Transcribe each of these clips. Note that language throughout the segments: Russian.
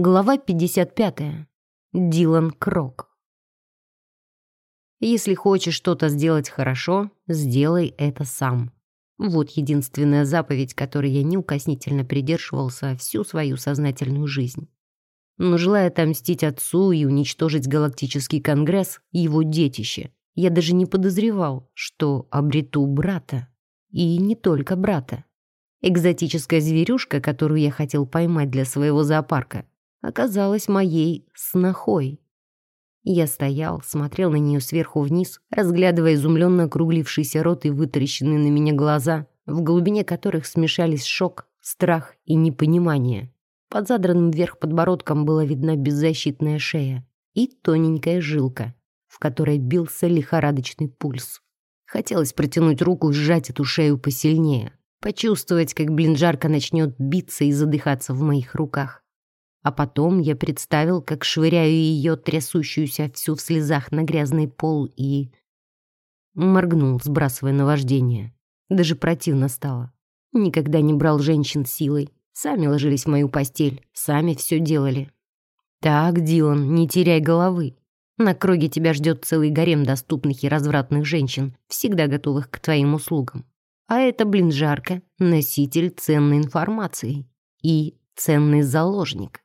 Глава 55. Дилан Крок. Если хочешь что-то сделать хорошо, сделай это сам. Вот единственная заповедь, которой я неукоснительно придерживался всю свою сознательную жизнь. Но желая отомстить отцу и уничтожить галактический конгресс, его детище, я даже не подозревал, что обрету брата. И не только брата. Экзотическая зверюшка, которую я хотел поймать для своего зоопарка, оказалась моей снохой. Я стоял, смотрел на нее сверху вниз, разглядывая изумленно округлившийся рот и вытаращенные на меня глаза, в глубине которых смешались шок, страх и непонимание. Под задранным вверх подбородком была видна беззащитная шея и тоненькая жилка, в которой бился лихорадочный пульс. Хотелось протянуть руку и сжать эту шею посильнее, почувствовать, как блинжарка начнет биться и задыхаться в моих руках. А потом я представил, как швыряю ее, трясущуюся всю в слезах, на грязный пол и... Моргнул, сбрасывая наваждение. Даже противно стало. Никогда не брал женщин силой. Сами ложились в мою постель, сами все делали. Так, Дилан, не теряй головы. На круге тебя ждет целый гарем доступных и развратных женщин, всегда готовых к твоим услугам. А это, блин, жарко, носитель ценной информации и ценный заложник.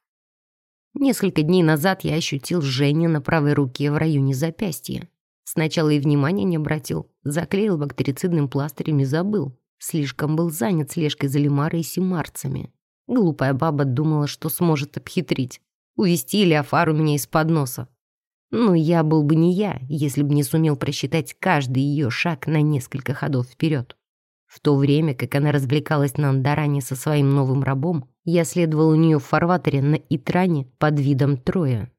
Несколько дней назад я ощутил жжение на правой руке в районе запястья. Сначала и внимания не обратил, заклеил бактерицидным пластырем и забыл. Слишком был занят слежкой за лимарой и симарцами. Глупая баба думала, что сможет обхитрить. Увести Леофар у меня из-под носа. Но я был бы не я, если бы не сумел просчитать каждый ее шаг на несколько ходов вперед. В то время, как она развлекалась на Андаране со своим новым рабом, я следовал у нее в фарватере на Итране под видом Троя.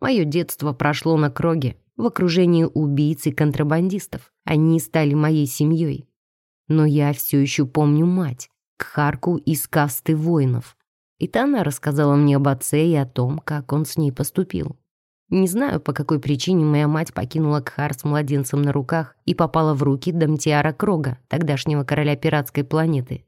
Мое детство прошло на Кроге, в окружении убийц и контрабандистов. Они стали моей семьей. Но я все еще помню мать, Кхарку из касты воинов. И та она рассказала мне об отце и о том, как он с ней поступил. Не знаю, по какой причине моя мать покинула Кхар с младенцем на руках и попала в руки Дамтиара Крога, тогдашнего короля пиратской планеты.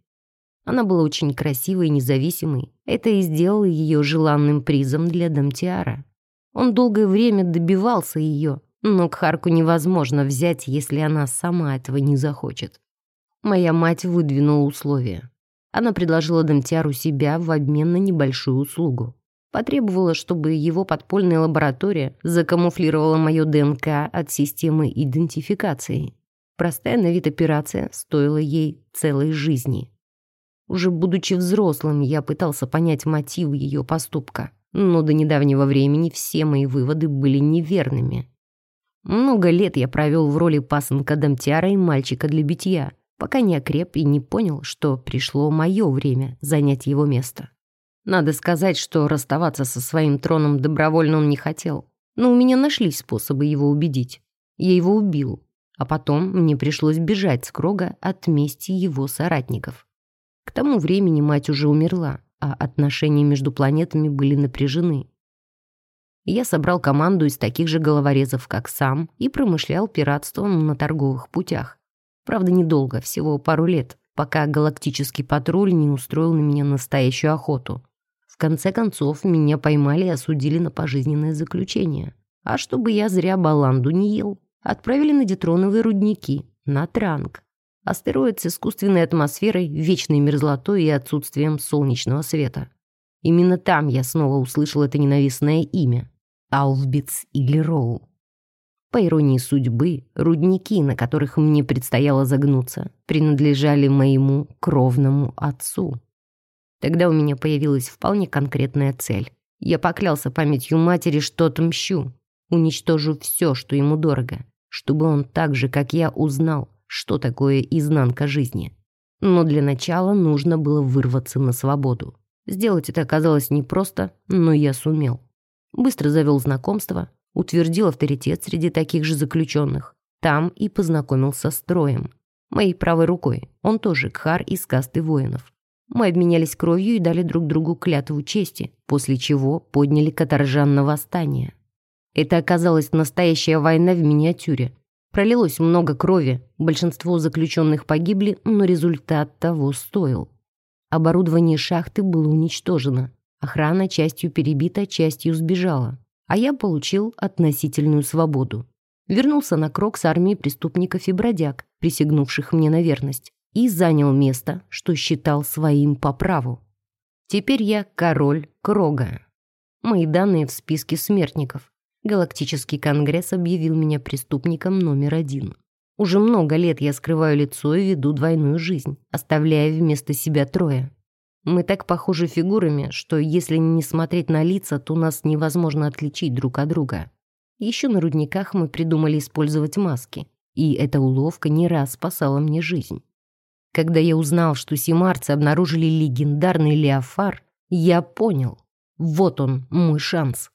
Она была очень красивой и независимой. Это и сделало ее желанным призом для Дамтиара. Он долгое время добивался ее, но Кхарку невозможно взять, если она сама этого не захочет. Моя мать выдвинула условия. Она предложила Дамтиару себя в обмен на небольшую услугу. Потребовала, чтобы его подпольная лаборатория закамуфлировала мое ДНК от системы идентификации. Простая на вид операция стоила ей целой жизни. Уже будучи взрослым, я пытался понять мотивы ее поступка, но до недавнего времени все мои выводы были неверными. Много лет я провел в роли пасынка Дамтиара и мальчика для битья, пока не окреп и не понял, что пришло мое время занять его место. Надо сказать, что расставаться со своим троном добровольно он не хотел. Но у меня нашлись способы его убедить. Я его убил. А потом мне пришлось бежать с Крога от мести его соратников. К тому времени мать уже умерла, а отношения между планетами были напряжены. Я собрал команду из таких же головорезов, как сам, и промышлял пиратством на торговых путях. Правда, недолго, всего пару лет, пока галактический патруль не устроил на меня настоящую охоту. В конце концов, меня поймали и осудили на пожизненное заключение. А чтобы я зря баланду не ел, отправили на детроновые рудники, на Транг. Астероид с искусственной атмосферой, вечной мерзлотой и отсутствием солнечного света. Именно там я снова услышал это ненавистное имя – Алфбиц или Роу. По иронии судьбы, рудники, на которых мне предстояло загнуться, принадлежали моему кровному отцу. Тогда у меня появилась вполне конкретная цель. Я поклялся памятью матери, что отмщу. Уничтожу все, что ему дорого, чтобы он так же, как я, узнал, что такое изнанка жизни. Но для начала нужно было вырваться на свободу. Сделать это оказалось непросто, но я сумел. Быстро завел знакомство, утвердил авторитет среди таких же заключенных. Там и познакомился с Троем. Моей правой рукой. Он тоже кхар из касты воинов. Мы обменялись кровью и дали друг другу клятву чести, после чего подняли каторжан на восстание. Это оказалась настоящая война в миниатюре. Пролилось много крови, большинство заключенных погибли, но результат того стоил. Оборудование шахты было уничтожено, Охрана частью перебита, частью сбежала, а я получил относительную свободу. Вернулся на крок с армией преступников и бродяг, присягнувших мне на верность, и занял место, что считал своим по праву. Теперь я король Крога. Мои данные в списке смертников. Галактический конгресс объявил меня преступником номер один. Уже много лет я скрываю лицо и веду двойную жизнь, оставляя вместо себя трое. Мы так похожи фигурами, что если не смотреть на лица, то нас невозможно отличить друг от друга. Еще на рудниках мы придумали использовать маски, и эта уловка не раз спасала мне жизнь. Когда я узнал, что симарцы обнаружили легендарный леофар, я понял, вот он, мой шанс.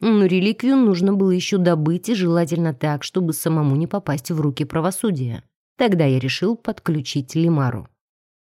Но реликвию нужно было еще добыть, и желательно так, чтобы самому не попасть в руки правосудия. Тогда я решил подключить Лимару.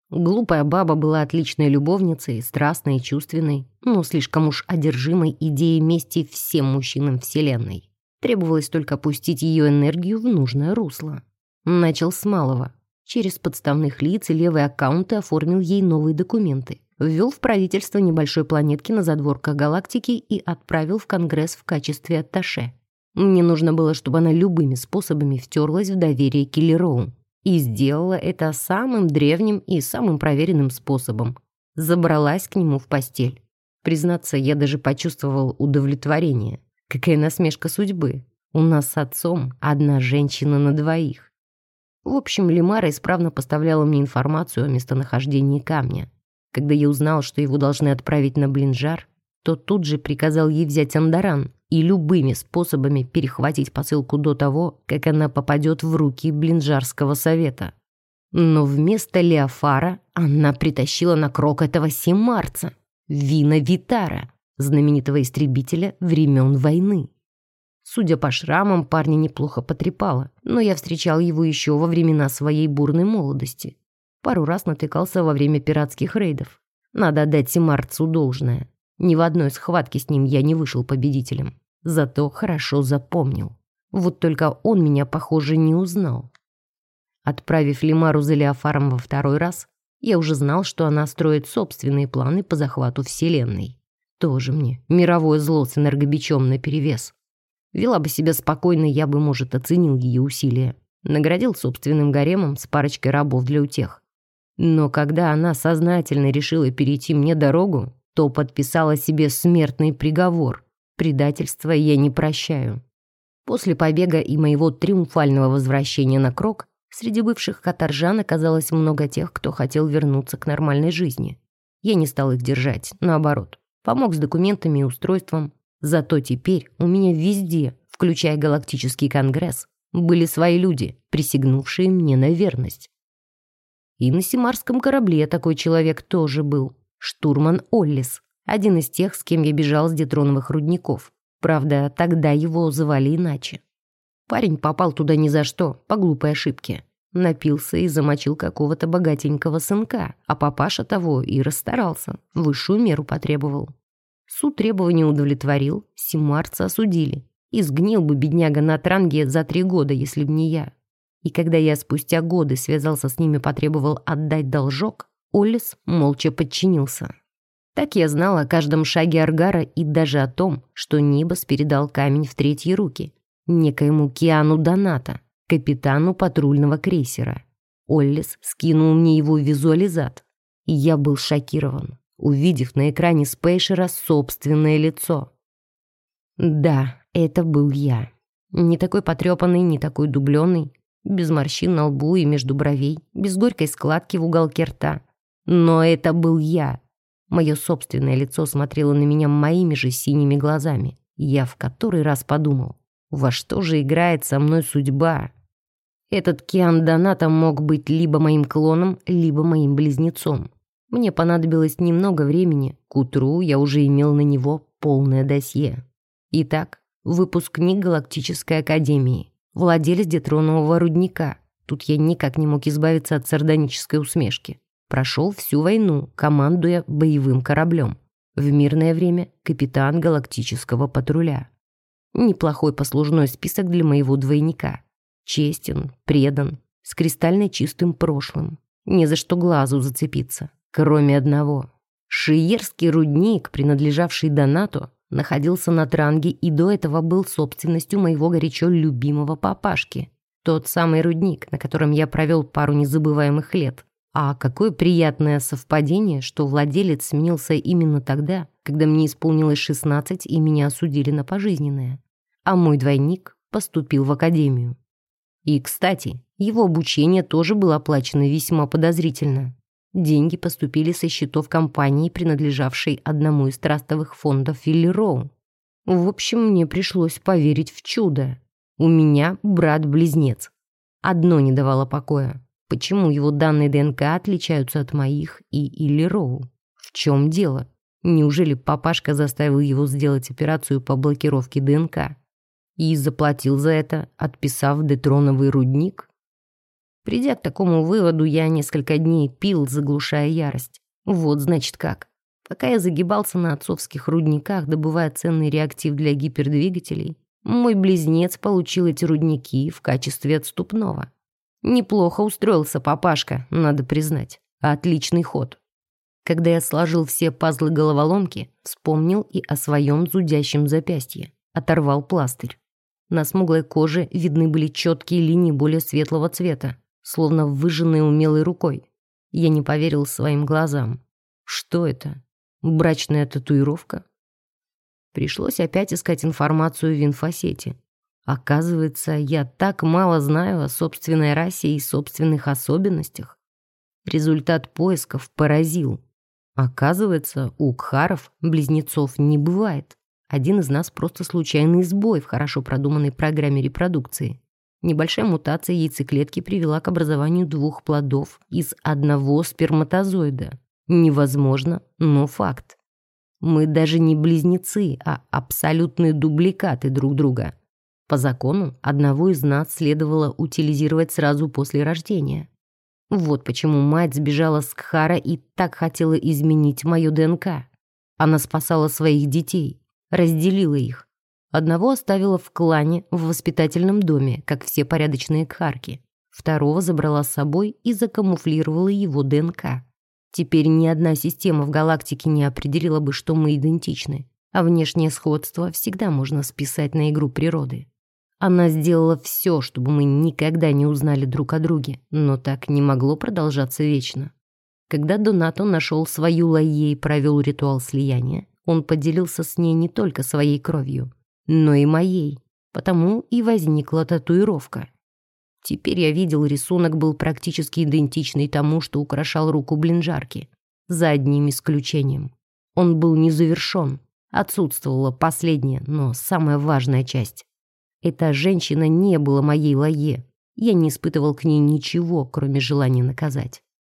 Глупая баба была отличной любовницей, страстной и чувственной, но слишком уж одержимой идеей мести всем мужчинам Вселенной. Требовалось только пустить ее энергию в нужное русло. Начал с малого. Через подставных лиц и левые аккаунты оформил ей новые документы. Ввел в правительство небольшой планетки на задворках галактики и отправил в Конгресс в качестве атташе. Мне нужно было, чтобы она любыми способами втерлась в доверие Киллероу. И сделала это самым древним и самым проверенным способом. Забралась к нему в постель. Признаться, я даже почувствовал удовлетворение. Какая насмешка судьбы. У нас с отцом одна женщина на двоих. В общем, Лимара исправно поставляла мне информацию о местонахождении камня. Когда я узнал, что его должны отправить на Блинжар, то тут же приказал ей взять Андаран и любыми способами перехватить посылку до того, как она попадет в руки Блинжарского совета. Но вместо Леофара она притащила на крок этого Семарца, Вина Витара, знаменитого истребителя времен войны. Судя по шрамам, парня неплохо потрепало, но я встречал его еще во времена своей бурной молодости. Пару раз натыкался во время пиратских рейдов. Надо отдать Семарцу должное. Ни в одной схватке с ним я не вышел победителем. Зато хорошо запомнил. Вот только он меня, похоже, не узнал. Отправив Лимару за Леофаром во второй раз, я уже знал, что она строит собственные планы по захвату Вселенной. Тоже мне мировое зло с энергобичом наперевес. Вела бы себя спокойно, я бы, может, оценил ее усилия. Наградил собственным гаремом с парочкой рабов для утех. Но когда она сознательно решила перейти мне дорогу, то подписала себе смертный приговор. Предательство я не прощаю. После побега и моего триумфального возвращения на Крок среди бывших каторжан оказалось много тех, кто хотел вернуться к нормальной жизни. Я не стал их держать, наоборот. Помог с документами и устройством. Зато теперь у меня везде, включая Галактический Конгресс, были свои люди, присягнувшие мне на верность. И на Симарском корабле такой человек тоже был. Штурман Оллис, один из тех, с кем я бежал с детроновых рудников. Правда, тогда его звали иначе. Парень попал туда ни за что, по глупой ошибке. Напился и замочил какого-то богатенького сынка, а папаша того и расстарался, высшую меру потребовал. Суд требования удовлетворил, Симарца осудили. И бы бедняга на транге за три года, если б не я. И когда я спустя годы связался с ними, потребовал отдать должок, Олис молча подчинился. Так я знал о каждом шаге Аргара и даже о том, что Нибас передал камень в третьи руки, некоему Киану Доната, капитану патрульного крейсера. Оллис скинул мне его визуализат, и я был шокирован, увидев на экране Спейшера собственное лицо. Да, это был я. Не такой потрепанный, не такой дубленый, без морщин на лбу и между бровей, без горькой складки в уголке рта. Но это был я. Мое собственное лицо смотрело на меня моими же синими глазами. Я в который раз подумал, во что же играет со мной судьба? Этот Киан Доната мог быть либо моим клоном, либо моим близнецом. Мне понадобилось немного времени. К утру я уже имел на него полное досье. Итак, выпускник Галактической Академии владелец детронового рудника. Тут я никак не мог избавиться от сардонической усмешки. Прошел всю войну, командуя боевым кораблем. В мирное время капитан галактического патруля. Неплохой послужной список для моего двойника. Честен, предан, с кристально чистым прошлым. Не за что глазу зацепиться, кроме одного. Шиерский рудник, принадлежавший Донату, находился на Транге и до этого был собственностью моего горячо любимого папашки. Тот самый рудник, на котором я провел пару незабываемых лет. А какое приятное совпадение, что владелец сменился именно тогда, когда мне исполнилось 16 и меня осудили на пожизненное. А мой двойник поступил в академию. И, кстати, его обучение тоже было оплачено весьма подозрительно. Деньги поступили со счетов компании, принадлежавшей одному из трастовых фондов Филли Роу. В общем, мне пришлось поверить в чудо. У меня брат-близнец. Одно не давало покоя. Почему его данные ДНК отличаются от моих и Илли Роу? В чем дело? Неужели папашка заставил его сделать операцию по блокировке ДНК? И заплатил за это, отписав детроновый рудник? Придя к такому выводу, я несколько дней пил, заглушая ярость. Вот, значит, как. Пока я загибался на отцовских рудниках, добывая ценный реактив для гипердвигателей, мой близнец получил эти рудники в качестве отступного. Неплохо устроился папашка, надо признать. Отличный ход. Когда я сложил все пазлы-головоломки, вспомнил и о своем зудящем запястье. Оторвал пластырь. На смуглой коже видны были четкие линии более светлого цвета, словно выжженные умелой рукой. Я не поверил своим глазам. Что это? Брачная татуировка? Пришлось опять искать информацию в инфосете. Оказывается, я так мало знаю о собственной расе и собственных особенностях. Результат поисков поразил. Оказывается, у кхаров близнецов не бывает. Один из нас просто случайный сбой в хорошо продуманной программе репродукции. Небольшая мутация яйцеклетки привела к образованию двух плодов из одного сперматозоида. Невозможно, но факт. Мы даже не близнецы, а абсолютные дубликаты друг друга. По закону, одного из нас следовало утилизировать сразу после рождения. Вот почему мать сбежала с Кхара и так хотела изменить мою ДНК. Она спасала своих детей, разделила их, Одного оставила в клане в воспитательном доме, как все порядочные кхарки. Второго забрала с собой и закамуфлировала его ДНК. Теперь ни одна система в галактике не определила бы, что мы идентичны. А внешнее сходство всегда можно списать на игру природы. Она сделала все, чтобы мы никогда не узнали друг о друге, но так не могло продолжаться вечно. Когда Донато нашел свою Лайе и провел ритуал слияния, он поделился с ней не только своей кровью, но и моей. Потому и возникла татуировка. Теперь я видел, рисунок был практически идентичный тому, что украшал руку блинжарки, за одним исключением. Он был не завершен, отсутствовала последняя, но самая важная часть. Эта женщина не была моей лае. Я не испытывал к ней ничего, кроме желания наказать.